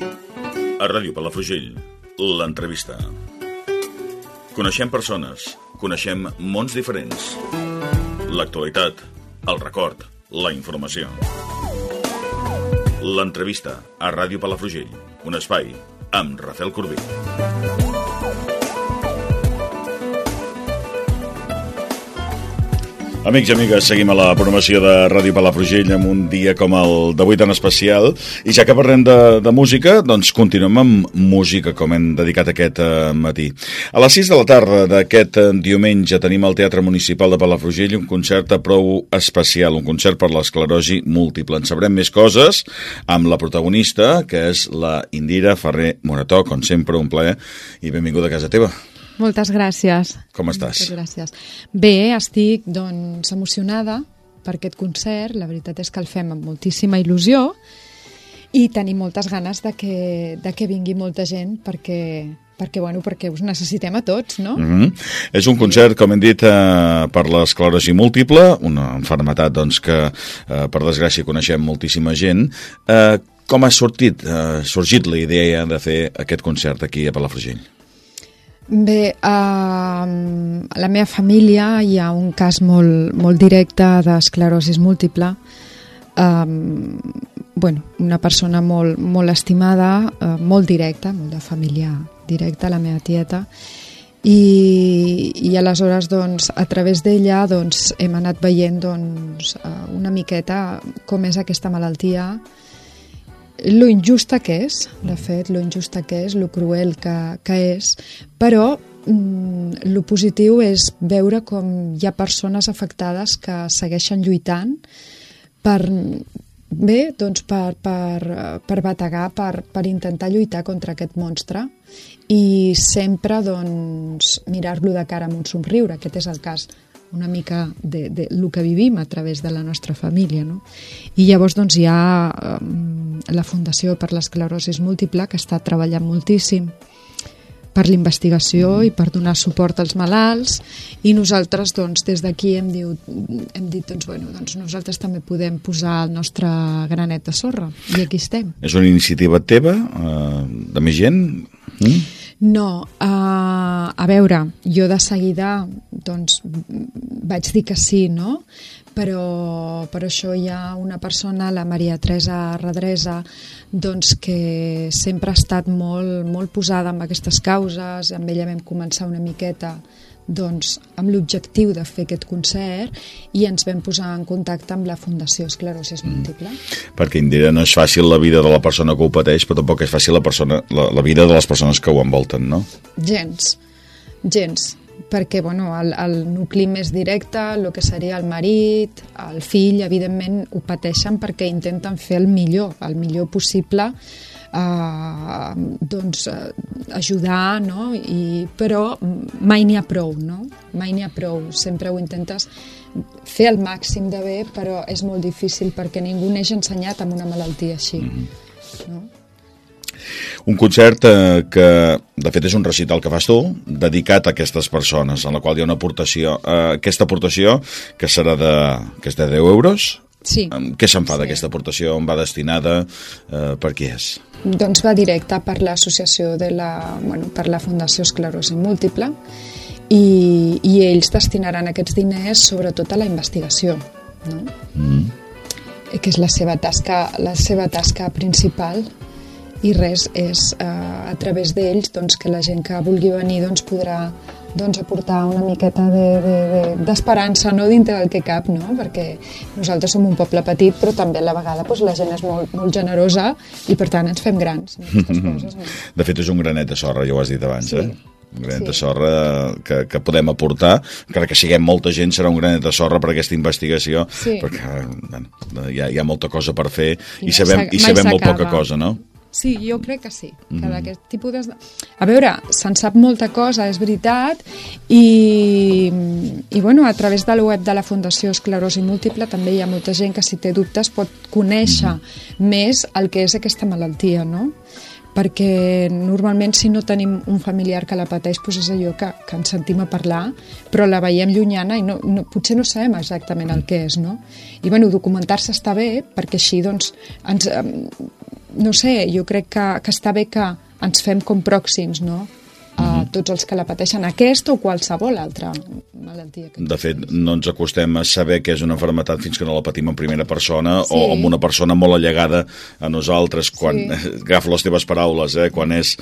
A Ràdio Palafrugell, l'entrevista. Coneixem persones, coneixem mons diferents. L'actualitat, el record, la informació. L'entrevista a Ràdio Palafrugell, un espai amb Rafael Corbí. Amics i amigues, seguim a la programació de Ràdio Palafrugell amb un dia com el d'avui tan especial i ja que parlem de, de música, doncs continuem amb música com hem dedicat aquest uh, matí. A les 6 de la tarda d'aquest uh, diumenge tenim al Teatre Municipal de Palafrugell un concert a prou especial, un concert per l'esclerosi múltiple. En sabrem més coses amb la protagonista, que és la Indira Ferrer Morató, com sempre un plaer i benvinguda a casa teva. Moltes gràcies. Com estàs? Moltes gràcies. Bé, estic doncs emocionada per aquest concert. La veritat és que el fem amb moltíssima il·lusió i tenim moltes ganes de que, de que vingui molta gent perquè, perquè, bueno, perquè us necessitem a tots, no? Mm -hmm. És un concert, com hem dit, eh, per l'esclerosi múltiple, una enfermetat doncs, que, eh, per desgràcia, coneixem moltíssima gent. Eh, com ha sortit, eh, sorgit la idea de fer aquest concert aquí a Palafrugell? Bé, a la meva família hi ha un cas molt, molt directe d'esclerosis múltiple. Um, bueno, una persona molt, molt estimada, uh, molt directa, molt de família directa, la meva tieta, i, i aleshores doncs, a través d'ella doncs, hem anat veient doncs, uh, una miqueta com és aquesta malaltia, lo injusta que és, de fet, lo injusta que és, lo cruel que, que és, però mm, lo positiu és veure com hi ha persones afectades que segueixen lluitant per, bé, doncs per, per, per bategar, per, per intentar lluitar contra aquest monstre i sempre doncs, mirar-lo de cara amb un somriure, aquest és el cas una mica de, de lo que vivim a través de la nostra família. No? I llavors doncs, hi ha um, la Fundació per l'Esclerosis Múltiple que està treballant moltíssim per l'investigació i per donar suport als malalts i nosaltres doncs, des d'aquí hem, dit, hem dit doncs, bueno, doncs nosaltres també podem posar el nostre granet de sorra i aquí estem. És una iniciativa teva, eh, de més gent? Mm? No, uh, a veure, jo de seguida doncs, vaig dir que sí, no? Però per això hi ha una persona, la Maria Teresa Redresa, doncs, que sempre ha estat molt, molt posada en aquestes causes, amb ella vam començar una miqueta doncs, amb l'objectiu de fer aquest concert i ens vam posar en contacte amb la Fundació Esclerosis Múltiple. Mm. Perquè, Indira, no és fàcil la vida de la persona que ho pateix, però tampoc és fàcil la, persona, la, la vida de les persones que ho envolten, no? Gens, gens perquè bueno, el, el nucli més directe, el que seria el marit, el fill, evidentment ho pateixen perquè intenten fer el millor, el millor possible eh, doncs, eh, ajudar, no? I, però mai n'hi ha prou, no? Mai n'hi ha prou. Sempre ho intentes fer el màxim de bé, però és molt difícil perquè ningú neix ensenyat amb una malaltia així. Mm -hmm. no? Un concert eh, que, de fet, és un recital que fas tu, dedicat a aquestes persones, en la qual hi ha una aportació. Eh, aquesta aportació, que serà de, que és de 10 euros, Sí. Què se'n fa sí. d'aquesta aportació? On va destinada? Eh, per qui és? Doncs va directe per l'associació de la, bueno, per la Fundació Esclerosi Múltiple i, i ells destinaran aquests diners sobretot a la investigació, no? Mm. que és la seva tasca, la seva tasca principal i res és eh, a través d'ells doncs, que la gent que vulgui venir doncs, podrà doncs, aportar una miqueta d'esperança de, de, no dintre del que cap, no? perquè nosaltres som un poble petit però també a la vegada doncs, la gent és molt, molt generosa i per tant ens fem grans coses, no? De fet és un granet de sorra, ja ho has dit abans, sí. eh? un granet sí. de sorra que, que podem aportar, encara que siguem molta gent serà un granet de sorra per aquesta investigació sí. perquè bueno, hi, ha, hi ha molta cosa per fer i, i sabem, i sabem molt poca cosa, no? Sí, jo crec que sí. Que mm. d'aquest tipus de... A veure, se'n sap molta cosa, és veritat, i, i bueno, a través de la web de la Fundació Esclerosi Múltiple també hi ha molta gent que si té dubtes pot conèixer mm. més el que és aquesta malaltia, no? perquè normalment si no tenim un familiar que la pateix doncs és allò que, que ens sentim a parlar però la veiem llunyana i no, no, potser no sabem exactament el que és no? i bueno, documentar-se està bé perquè així doncs ens, no sé, jo crec que, que està bé que ens fem com pròxims, no? a Mhm. tots els que la pateixen, aquesta o qualsevol altra malaltia. Que De fet, no ens acostem a saber què és una malaltia fins que no la patim en primera persona Sí. o amb una persona molt allegada a nosaltres. Quan, Sí. agafo les teves paraules, eh? quan és,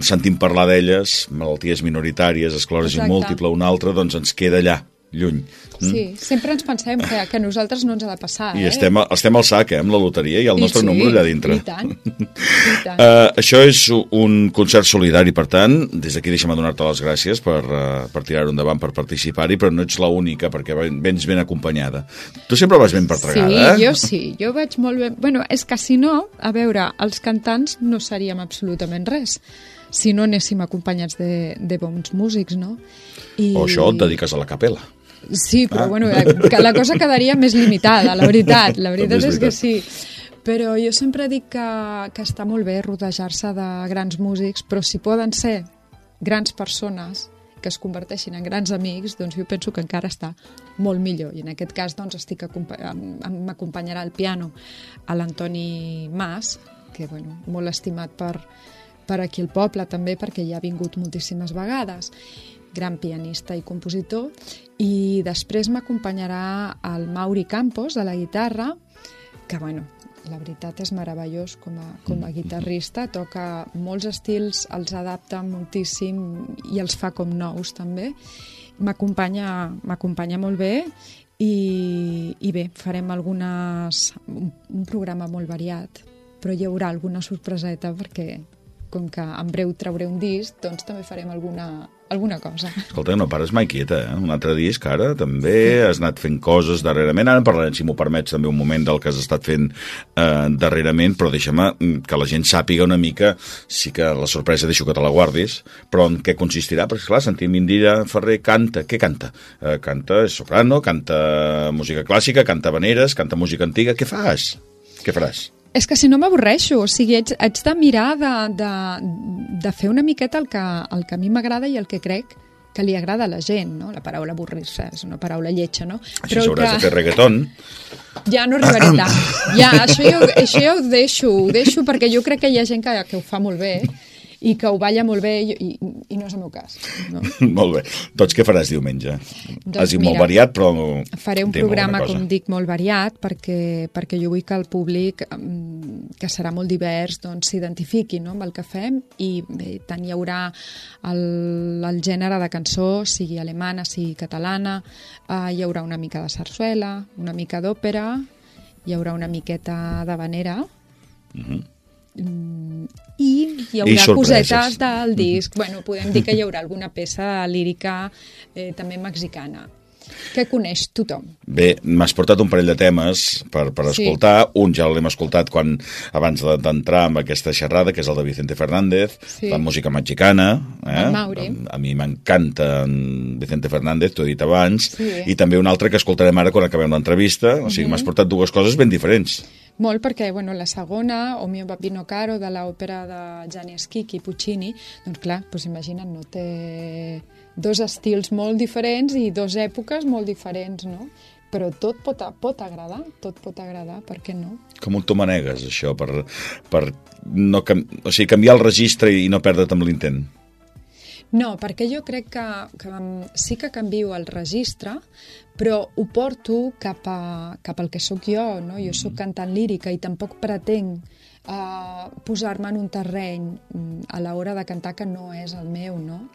sentim parlar d'elles, malalties minoritàries, esclerosi múltiple, una altra, doncs ens queda allà, lluny. Sí, sempre ens pensem que, que a nosaltres no ens ha de passar, I eh? estem, estem al sac, eh, amb la loteria i el I nostre sí, número allà dintre. I tant, i tant. Uh, això és un concert solidari, per tant, des d'aquí deixa'm donar-te les gràcies per, uh, per tirar-ho endavant, per participar-hi, però no ets l'única, perquè ven- vens ben acompanyada. Tu sempre vas ben pertregada, sí, eh? jo sí, jo vaig molt bé. Bueno, és que si no, a veure, els cantants no seríem absolutament res si no anéssim acompanyats de, de bons músics, no? I... O això et dediques a la capella. Sí, però Ah. bueno, eh, la cosa quedaria més limitada, la veritat. La veritat és és que sí. Però jo sempre dic que, que està molt bé rodejar-se de grans músics, però si poden ser grans persones que es converteixin en grans amics, doncs jo penso que encara està molt millor. I en aquest cas doncs, estic m'acompanyarà al piano a l'Antoni Mas, que bueno, molt estimat per, per aquí al poble també, perquè ja ha vingut moltíssimes vegades gran pianista i compositor, i després m'acompanyarà el Mauri Campos, a la guitarra, que, bueno, la veritat és meravellós com a, com a guitarrista, toca molts estils, els adapta moltíssim i els fa com nous, també. M'acompanya molt bé i, i bé, farem algunes, un, un programa molt variat, però hi haurà alguna sorpreseta perquè com que en breu trauré un disc, doncs també farem alguna, alguna cosa. Escolta, no pares mai quieta, eh? Un altre disc, ara, també has anat fent coses darrerament. Ara parlarem, si m'ho permets, també un moment del que has estat fent eh, darrerament, però deixa'm mm, que la gent sàpiga una mica, sí que la sorpresa deixo que te la guardis, però en què consistirà? Perquè, clar, sentim Indira Ferrer canta. Què canta? Eh, canta soprano, canta música clàssica, canta veneres, canta música antiga. Què fas? Què faràs? És que si no m'avorreixo, o sigui, haig, haig de mirar de, de, de fer una miqueta el que, el que a mi m'agrada i el que crec que li agrada a la gent, no? La paraula avorrir-se és una paraula lletja, no? Així el s'hauràs de fer reggaeton. Ja no arribaré tant. Ja, això jo, això jo ho deixo, ho deixo perquè jo crec que hi ha gent que, que ho fa molt bé i que ho balla molt bé i, i, i no és el meu cas. No? molt bé. Doncs què faràs diumenge? Doncs Has dit molt mira, variat, però... Faré un programa, com dic, molt variat perquè, perquè jo vull que el públic, mm, que serà molt divers, doncs s'identifiqui no, amb el que fem i bé, tant hi haurà el, el gènere de cançó, sigui alemana, sigui catalana, eh, hi haurà una mica de sarsuela, una mica d'òpera, hi haurà una miqueta de vanera, Mm, i hi haurà sorpreses. cosetes del disc. Bueno, podem dir que hi haurà alguna peça lírica eh, també mexicana que coneix tothom. Bé, m'has portat un parell de temes per, per Sí. escoltar. Un ja l'hem escoltat quan abans de- d'entrar amb aquesta xerrada, que és el de Vicente Fernández, Sí. la música mexicana. Eh? El Mauri. A, a mi m'encanta en Vicente Fernández, t'ho he dit abans. Sí. I també un altre que escoltarem ara quan acabem l'entrevista. O sigui, m'has portat dues coses ben diferents. Molt perquè, bueno, la segona, O mio bambino caro, de l'òpera de Schicchi i Puccini, doncs clar, doncs imagina't, no? Té dos estils molt diferents i dos èpoques molt diferents, no? Però tot pot, pot agradar, tot pot agradar, per què no? Com tu manegues, això, per, per no o sigui, canviar el registre i no perdre't amb l'intent? No, perquè jo crec que, que em- sí que canvio el registre, però ho porto cap, a, cap al que sóc jo, no? Jo sóc cantant lírica i tampoc pretenc uh, posar-me en un terreny mm, a l'hora de cantar que no és el meu, no?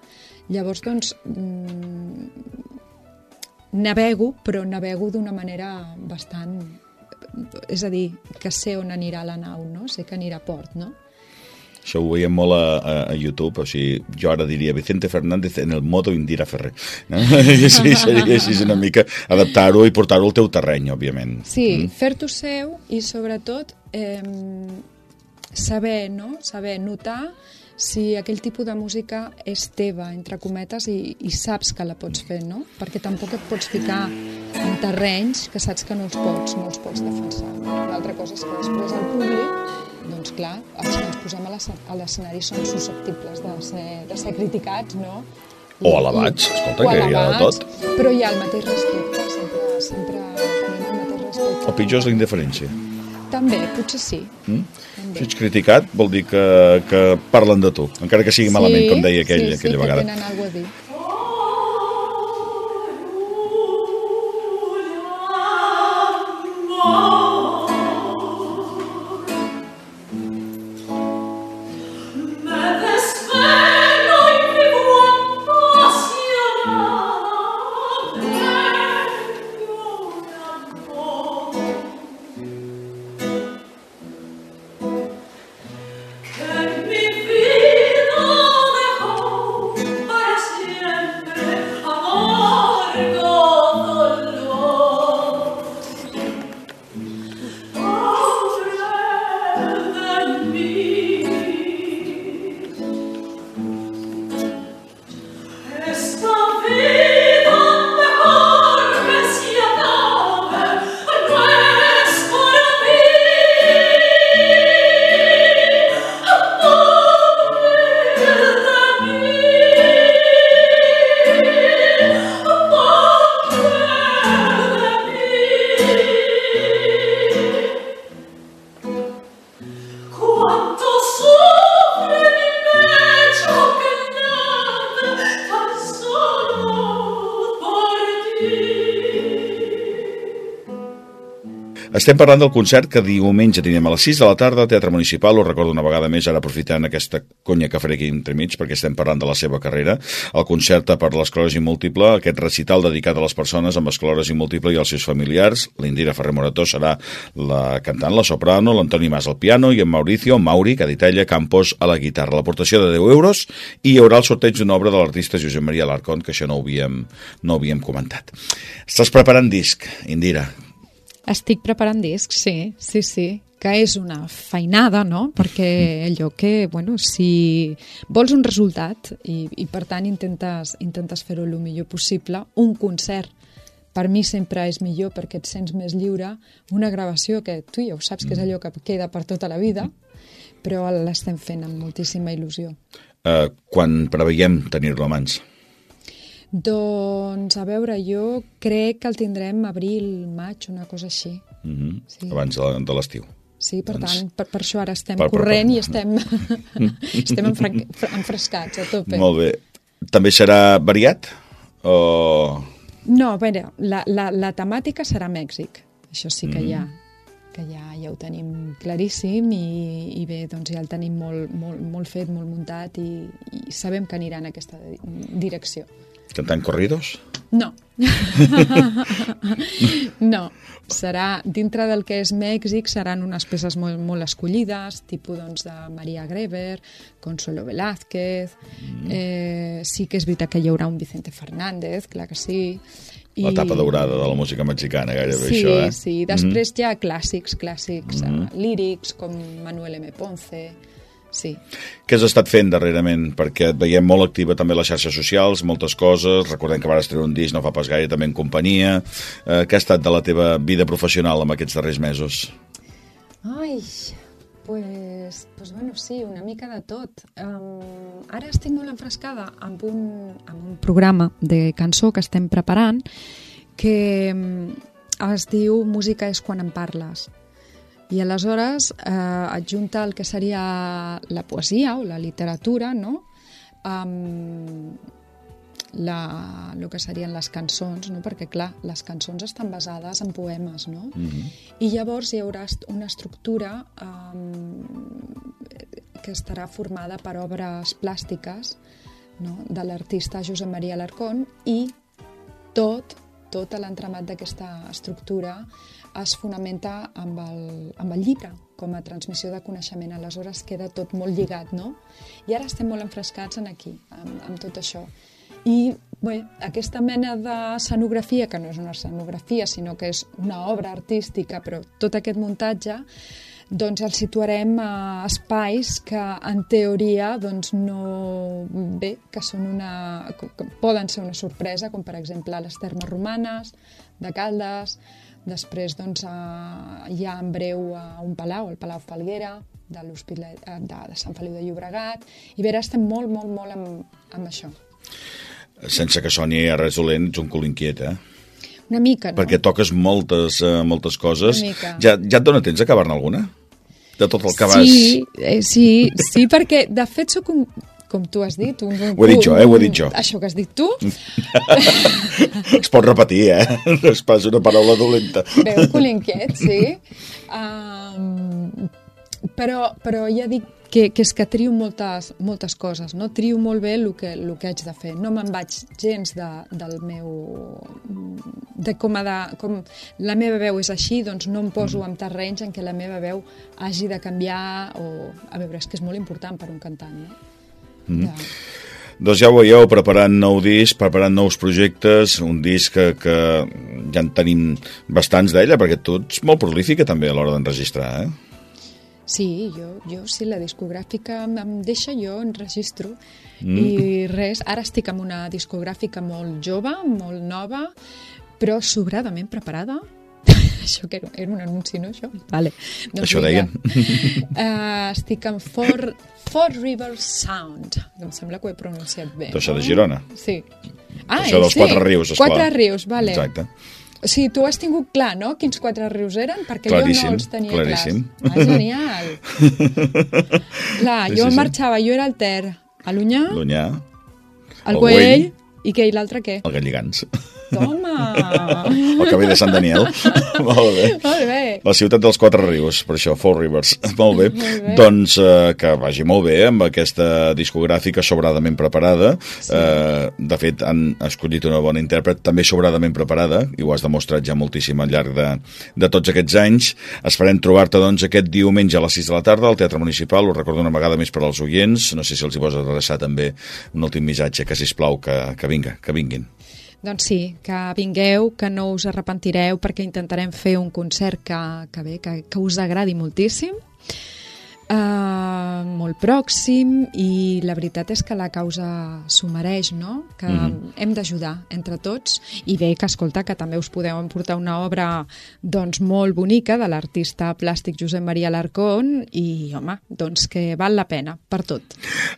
Llavors, doncs, mm, navego, però navego d'una manera bastant... És a dir, que sé on anirà la nau, no? Sé que anirà a port, no? Això ho veiem molt a, a, a YouTube, o sigui, jo ara diria Vicente Fernández en el modo Indira Ferrer. No? I sí, seria així una mica adaptar-ho i portar-ho al teu terreny, òbviament. Sí, mm. fer-t'ho seu i sobretot eh, saber, no? saber notar si aquell tipus de música és teva, entre cometes, i, i saps que la pots fer, no? Perquè tampoc et pots ficar en terrenys que saps que no els pots, no els pots defensar. L'altra cosa és que després el públic, doncs clar, els que ens posem a l'escen- a l'escenari són susceptibles de ser, de ser criticats, no? O alabats, escolta, que hi ha de tot. Però hi ha el mateix respecte, sempre, sempre tenim el mateix respecte. El pitjor és la indiferència. també, potser sí. Mm? Si ets criticat, vol dir que, que parlen de tu, encara que sigui sí, malament, com deia aquell, sí, aquella sí, vegada. Sí, que tenen alguna a dir. Estem parlant del concert que diumenge tenim a les 6 de la tarda al Teatre Municipal, ho recordo una vegada més, ara aprofitant aquesta conya que faré aquí entremig, perquè estem parlant de la seva carrera, el concert per l'esclerosi múltiple, aquest recital dedicat a les persones amb esclerosi múltiple i als seus familiars, l'Indira Ferrer Morató serà la cantant, la soprano, l'Antoni Mas al piano i en Mauricio, Mauri, Caditella, Campos a la guitarra. L'aportació de 10 euros i hi haurà el sorteig d'una obra de l'artista Josep Maria Larcón, que això no ho havíem, no ho havíem comentat. Estàs preparant disc, Indira. Estic preparant discs, sí, sí, sí que és una feinada, no? Perquè allò que, bueno, si vols un resultat i, i per tant intentes, intentes fer-ho el millor possible, un concert per mi sempre és millor perquè et sents més lliure, una gravació que tu ja ho saps que és allò que queda per tota la vida, però l'estem fent amb moltíssima il·lusió. Uh, quan preveiem tenir-lo a mans? Doncs, a veure, jo crec que el tindrem abril, maig, una cosa així. Mm -hmm. sí. Abans de, l'estiu. Sí, per doncs, tant, per, per això ara estem per, corrent per, per. i estem, estem enfrescats a tope. Molt bé. També serà variat? O... No, a veure, la, la, la temàtica serà Mèxic. Això sí que mm. ja que ja, ja ho tenim claríssim i, i bé, doncs ja el tenim molt, molt, molt fet, molt muntat i, i sabem que anirà en aquesta direcció. Cantant corridos? No. no. Serà, dintre del que és Mèxic, seran unes peces molt, molt escollides, tipus doncs, de Maria Greber, Consuelo Velázquez, mm. eh, sí que és veritat que hi haurà un Vicente Fernández, clar que sí, i... L'etapa daurada de la música mexicana, gairebé sí, això, eh? Sí, sí. Després mm -hmm. hi ha clàssics, clàssics mm -hmm. lírics, com Manuel M. Ponce, sí. Què has estat fent darrerament? Perquè et veiem molt activa també a les xarxes socials, moltes coses, recordem que vas treure un disc no fa pas gaire, també en companyia. Eh, què ha estat de la teva vida professional amb aquests darrers mesos? Ai, pues, pues bueno, sí, una mica de tot. Um, ara estic molt enfrescada amb un, amb un programa de cançó que estem preparant que es diu Música és quan en parles i aleshores eh, adjunta el que seria la poesia o la literatura, no?, amb la, el que serien les cançons, no? perquè clar, les cançons estan basades en poemes, no? Mm -hmm. I llavors hi haurà una estructura um, que estarà formada per obres plàstiques no? de l'artista Josep Maria Larcón i tot, tot l'entramat d'aquesta estructura es fonamenta amb el, amb el llibre com a transmissió de coneixement. Aleshores queda tot molt lligat, no? I ara estem molt enfrescats en aquí, amb, amb tot això. I bé, aquesta mena d'escenografia, que no és una escenografia, sinó que és una obra artística, però tot aquest muntatge, doncs el situarem a espais que en teoria doncs no bé, que són una que poden ser una sorpresa, com per exemple les termes romanes de Caldes, Després doncs, eh, hi ha en breu eh, un palau, el Palau Falguera, de eh, de, de Sant Feliu de Llobregat, i vera, estem molt, molt, molt amb, amb això. Sense que soni a res dolent, ets un cul inquiet, eh? Una mica, no? Perquè toques moltes, uh, moltes coses. Ja, ja et dona temps d'acabar-ne alguna? De tot el que vas... Sí, eh, sí, sí, perquè de fet sóc un, com tu has dit, un, un, Ho he dit jo, eh, ho he dit jo. Això que has dit tu, Es pot repetir, eh? No és pas una paraula dolenta. veu cul inquiet, sí. Um, però, però ja dic que, que és que trio moltes, moltes coses, no? Trio molt bé el que, el que haig de fer. No me'n vaig gens de, del meu... de com, de, com la meva veu és així, doncs no em poso en terrenys en què la meva veu hagi de canviar o... A veure, és que és molt important per un cantant, no? Mm. Ja. Doncs ja ho veieu, preparant nou disc, preparant nous projectes, un disc que, que ja en tenim bastants d'ella, perquè tu ets molt prolífica també a l'hora d'enregistrar, eh? Sí, jo, jo sí, la discogràfica em deixa, jo enregistro mm. i res, ara estic amb una discogràfica molt jove, molt nova, però sobradament preparada. Això que era, era un anunci, no, això? Vale. Doncs Això deien. Uh, estic amb Four, Four Rivers Sound, que em sembla que ho he pronunciat bé. D'això no? de Girona. Sí. Ah, Això dels sí. Quatre Rius, esclar. Quatre Rius, vale. Exacte. O sigui, tu has tingut clar, no?, quins quatre rius eren? Perquè Claríssim, jo no els tenia claríssim. clars. Ah, genial. clar, Sí, jo sí, sí. marxava, jo era el Ter, a l'Unyà, L'Unyà, el el Güell, Güell. i què, i l'altre què? el Galligans, Toma! el Camí de Sant Daniel. Molt bé. Molt bé. La ciutat dels Quatre Rius, per això, Four Rivers. Molt bé. Molt bé. Doncs eh, que vagi molt bé amb aquesta discogràfica sobradament preparada. Sí. Eh, de fet, han escollit una bona intèrpret, també sobradament preparada, i ho has demostrat ja moltíssim al llarg de, de tots aquests anys. Esperem trobar-te, doncs, aquest diumenge a les 6 de la tarda al Teatre Municipal. Ho recordo una vegada més per als oients. No sé si els hi vols adreçar també un últim missatge, que, sisplau, que, que vinga, que vinguin. Doncs sí, que vingueu, que no us arrepentireu, perquè intentarem fer un concert que, que bé, que, que us agradi moltíssim, uh, molt pròxim, i la veritat és que la causa s'ho mereix, no? Que Mhm. hem d'ajudar entre tots, i bé, que escolta, que també us podeu emportar una obra doncs, molt bonica de l'artista plàstic Josep Maria Larcón, i home, doncs que val la pena, per tot.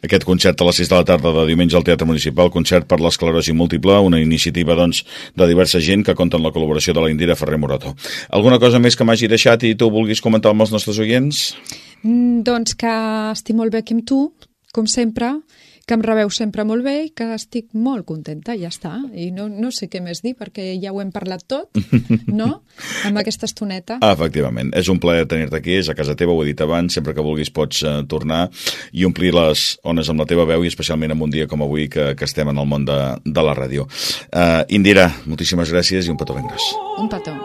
Aquest concert a les 6 de la tarda de diumenge al Teatre Municipal, concert per l'esclerosi múltiple, una iniciativa doncs, de diversa gent que compta amb la col·laboració de la Indira Ferrer Morato. Alguna cosa més que m'hagi deixat i tu vulguis comentar amb els nostres oients? Mm, Doncs que estic molt bé aquí amb tu, com sempre, que em rebeu sempre molt bé i que estic molt contenta, ja està. I no, no sé què més dir, perquè ja ho hem parlat tot, no?, amb aquesta estoneta. Ah, efectivament, és un plaer tenir-te aquí, és a casa teva, ho he dit abans, sempre que vulguis pots uh, tornar i omplir les ones amb la teva veu i especialment en un dia com avui que, que estem en el món de, de la ràdio. Uh, Indira, moltíssimes gràcies i un petó ben gros. Un petó.